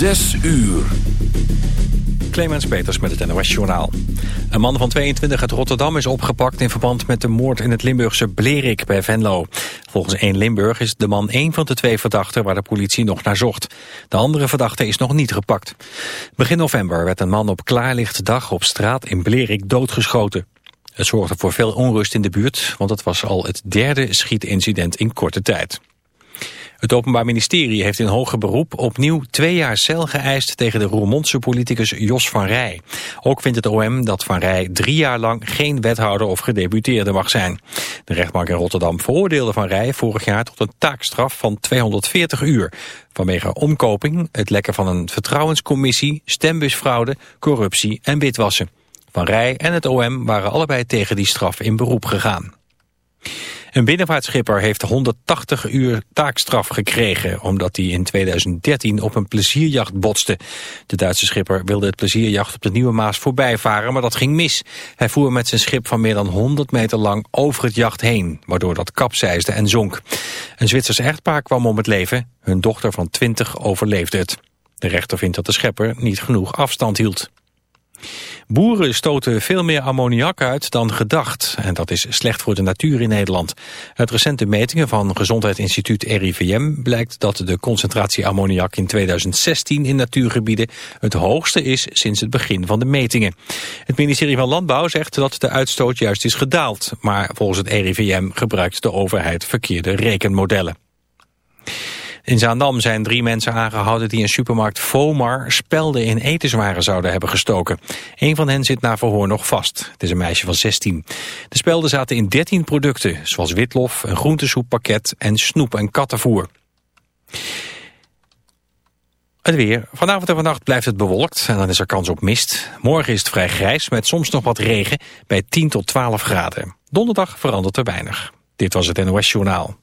Zes uur. Clemens Peters met het NOS Journaal. Een man van 22 uit Rotterdam is opgepakt in verband met de moord in het Limburgse Blerik bij Venlo. Volgens 1 Limburg is de man één van de twee verdachten waar de politie nog naar zocht. De andere verdachte is nog niet gepakt. Begin november werd een man op klaarlichte dag op straat in Blerik doodgeschoten. Het zorgde voor veel onrust in de buurt, want het was al het derde schietincident in korte tijd. Het Openbaar Ministerie heeft in hoger beroep opnieuw twee jaar cel geëist tegen de Roermondse politicus Jos van Rij. Ook vindt het OM dat Van Rij drie jaar lang geen wethouder of gedeputeerde mag zijn. De rechtbank in Rotterdam veroordeelde Van Rij vorig jaar tot een taakstraf van 240 uur. Vanwege omkoping, het lekken van een vertrouwenscommissie, stembusfraude, corruptie en witwassen. Van Rij en het OM waren allebei tegen die straf in beroep gegaan. Een binnenvaartschipper heeft 180 uur taakstraf gekregen... omdat hij in 2013 op een plezierjacht botste. De Duitse schipper wilde het plezierjacht op de Nieuwe Maas voorbijvaren... maar dat ging mis. Hij voer met zijn schip van meer dan 100 meter lang over het jacht heen... waardoor dat kapseisde en zonk. Een Zwitsers echtpaar kwam om het leven. Hun dochter van 20 overleefde het. De rechter vindt dat de schepper niet genoeg afstand hield. Boeren stoten veel meer ammoniak uit dan gedacht. En dat is slecht voor de natuur in Nederland. Uit recente metingen van Gezondheidsinstituut RIVM blijkt dat de concentratie ammoniak in 2016 in natuurgebieden het hoogste is sinds het begin van de metingen. Het ministerie van Landbouw zegt dat de uitstoot juist is gedaald. Maar volgens het RIVM gebruikt de overheid verkeerde rekenmodellen. In Zaandam zijn drie mensen aangehouden die in supermarkt Fomar spelden in etenswaren zouden hebben gestoken. Een van hen zit na verhoor nog vast. Het is een meisje van 16. De spelden zaten in 13 producten, zoals witlof, een groentesoeppakket en snoep- en kattenvoer. Het weer. Vanavond en vannacht blijft het bewolkt en dan is er kans op mist. Morgen is het vrij grijs met soms nog wat regen bij 10 tot 12 graden. Donderdag verandert er weinig. Dit was het NOS Journaal.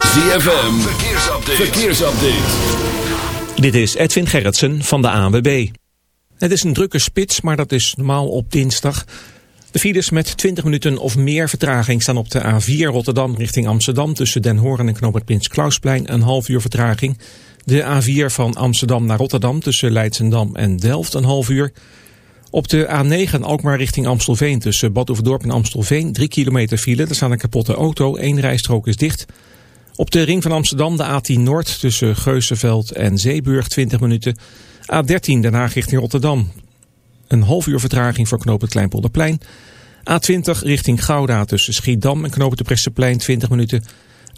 ZFM, verkeersupdate. verkeersupdate. Dit is Edwin Gerritsen van de ANWB. Het is een drukke spits, maar dat is normaal op dinsdag. De files met 20 minuten of meer vertraging staan op de A4 Rotterdam richting Amsterdam... tussen Den Hoorn en Knoopert Prins Klausplein een half uur vertraging. De A4 van Amsterdam naar Rotterdam tussen Leidsendam en Delft een half uur... Op de A9 Alkmaar richting Amstelveen tussen Bad Overdorp en Amstelveen 3 kilometer file. Er staat een kapotte auto, één rijstrook is dicht... Op de ring van Amsterdam de A10 Noord tussen Geuzenveld en Zeeburg 20 minuten. A13 Den Haag richting Rotterdam. Een half uur vertraging voor knopen Kleinpolderplein. A20 richting Gouda tussen Schiedam en knopen de Presseplein 20 minuten.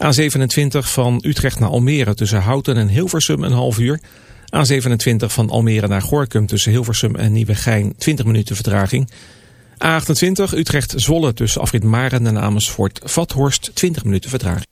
A27 van Utrecht naar Almere tussen Houten en Hilversum een half uur. A27 van Almere naar Gorkum tussen Hilversum en Nieuwegein 20 minuten vertraging. A28 Utrecht-Zwolle tussen Afrit Maren en Amersfoort-Vathorst 20 minuten vertraging.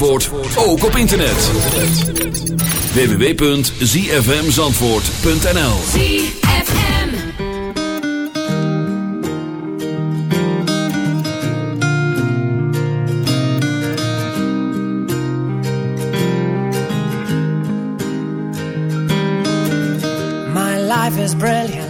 Zandvoort ook op internet. www.zfmzandvoort.nl ZFM My life is brilliant.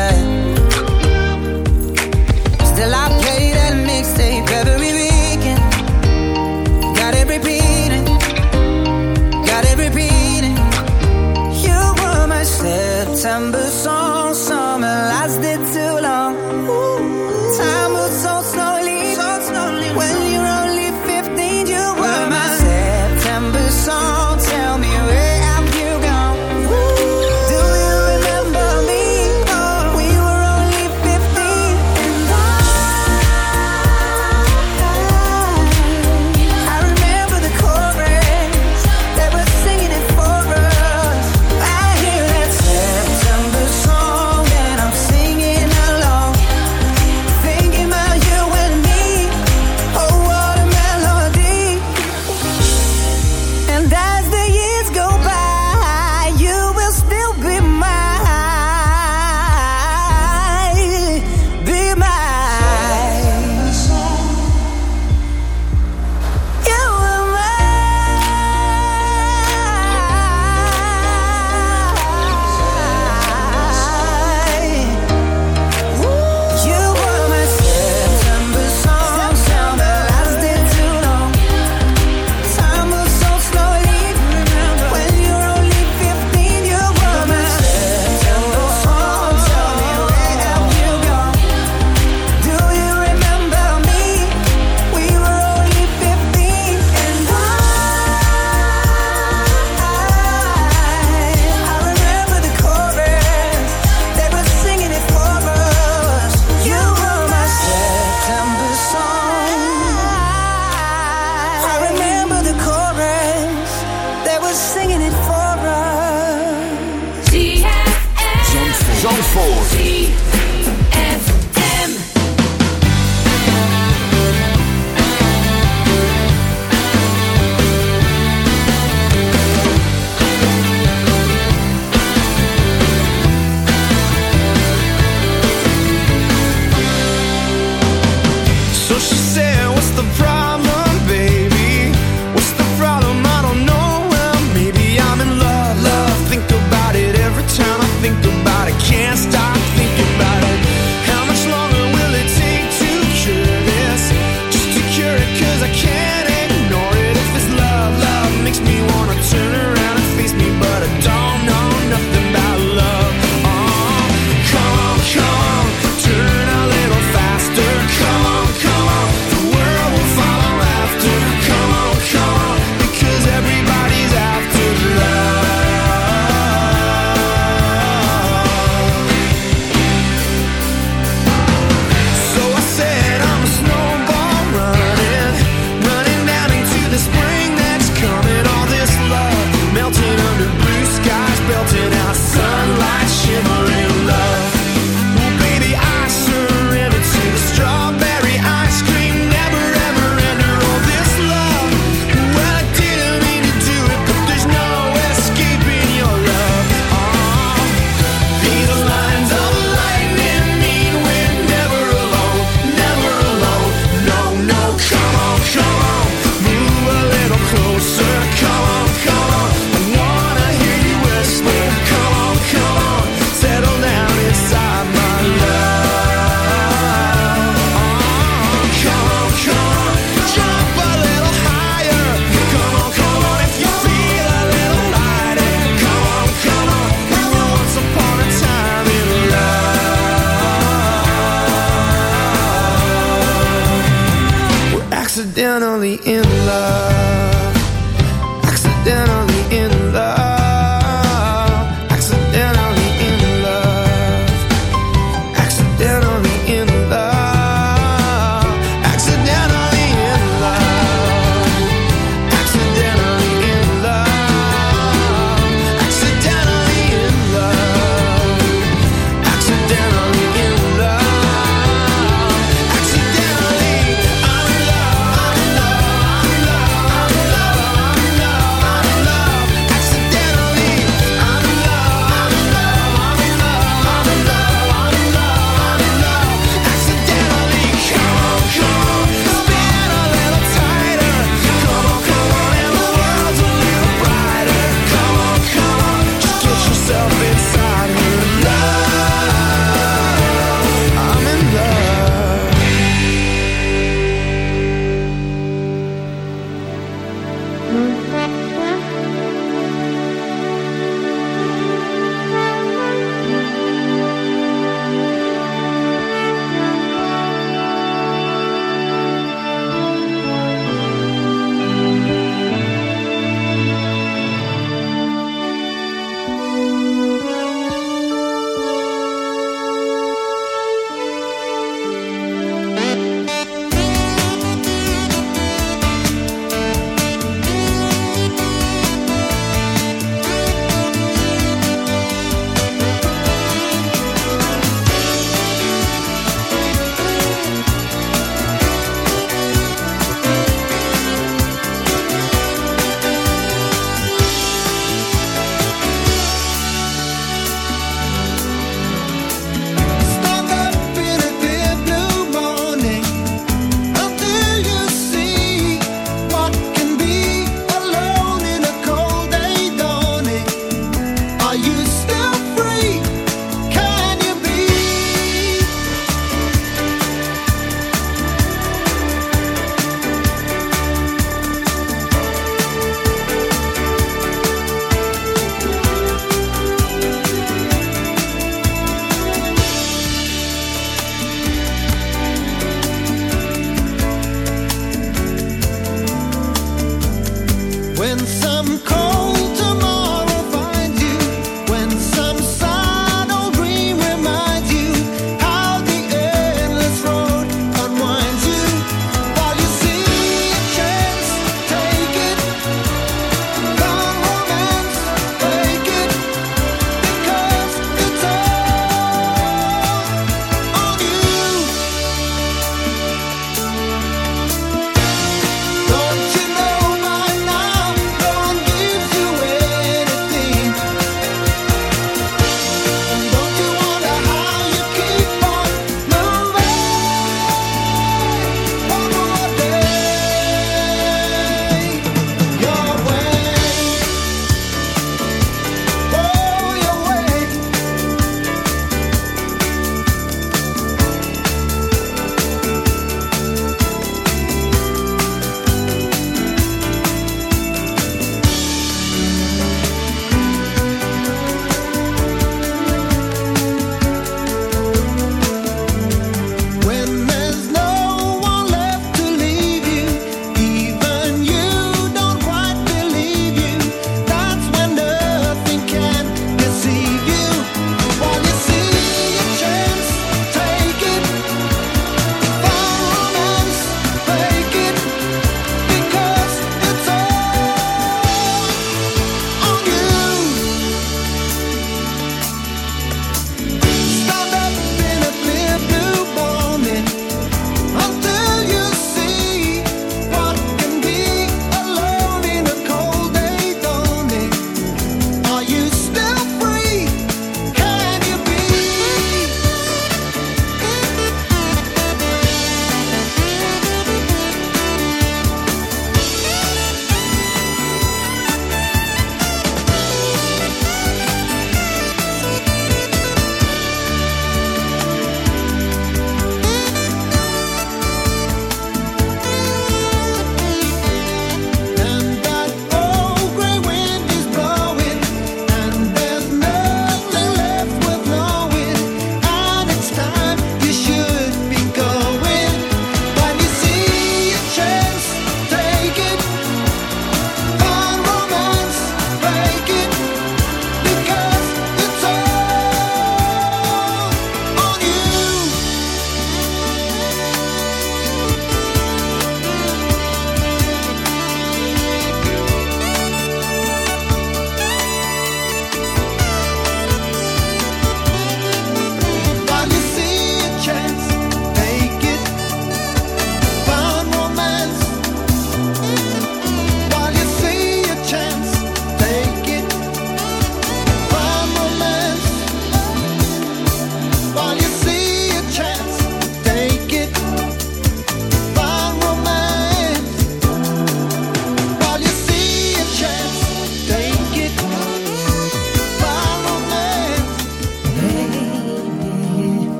September